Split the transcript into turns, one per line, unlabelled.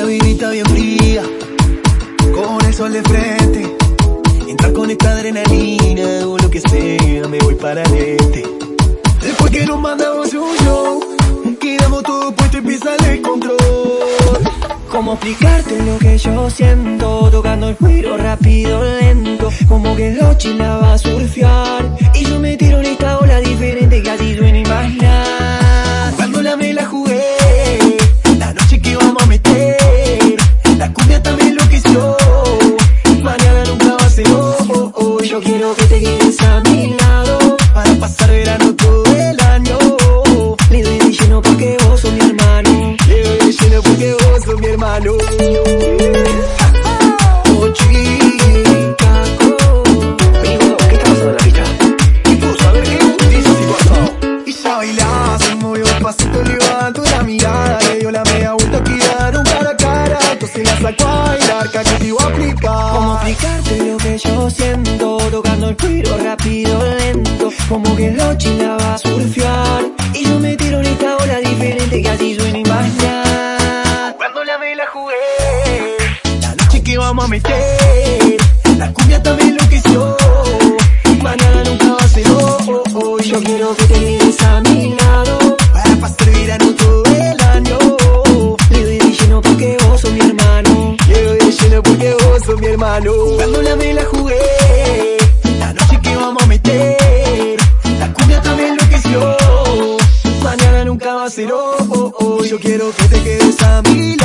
una vivita bien fría, con el sol de frente. Entrar con esta adrenalina o lo que sea, me voy para adelante. Después que nos mandamos un show, quedamos todo puesto y empieza el descontrol.
¿Cómo explicarte lo que yo siento? Tocando el cuero rápido, lento Como que lo la
verano todo el año.
Le doy de lleno porque vos sos mi hermano.
Le doy de lleno porque vos sos mi hermano. Pasito, levantó la mirada Le dio la media vuelta, quedaron cara a cara. Entonces la sacó a bailar, que te iba a aplicar.
¿Cómo explicarte lo que yo siento? Tocando el cuero rápido, lo la va a surfear. Y yo me tiro en esta ola diferente que así suena imaginar
Cuando la me la jugué La noche que vamos a meter La cumbia también lo que yo Mañana nunca va a ser oh, oh, oh.
Yo quiero que te quedes a mi lado
Para pasar verano todo el año.
Le doy de lleno porque vos sos mi hermano.
Le doy de lleno porque vos sos mi hermano. Cuando la me quiero que te quedes a mi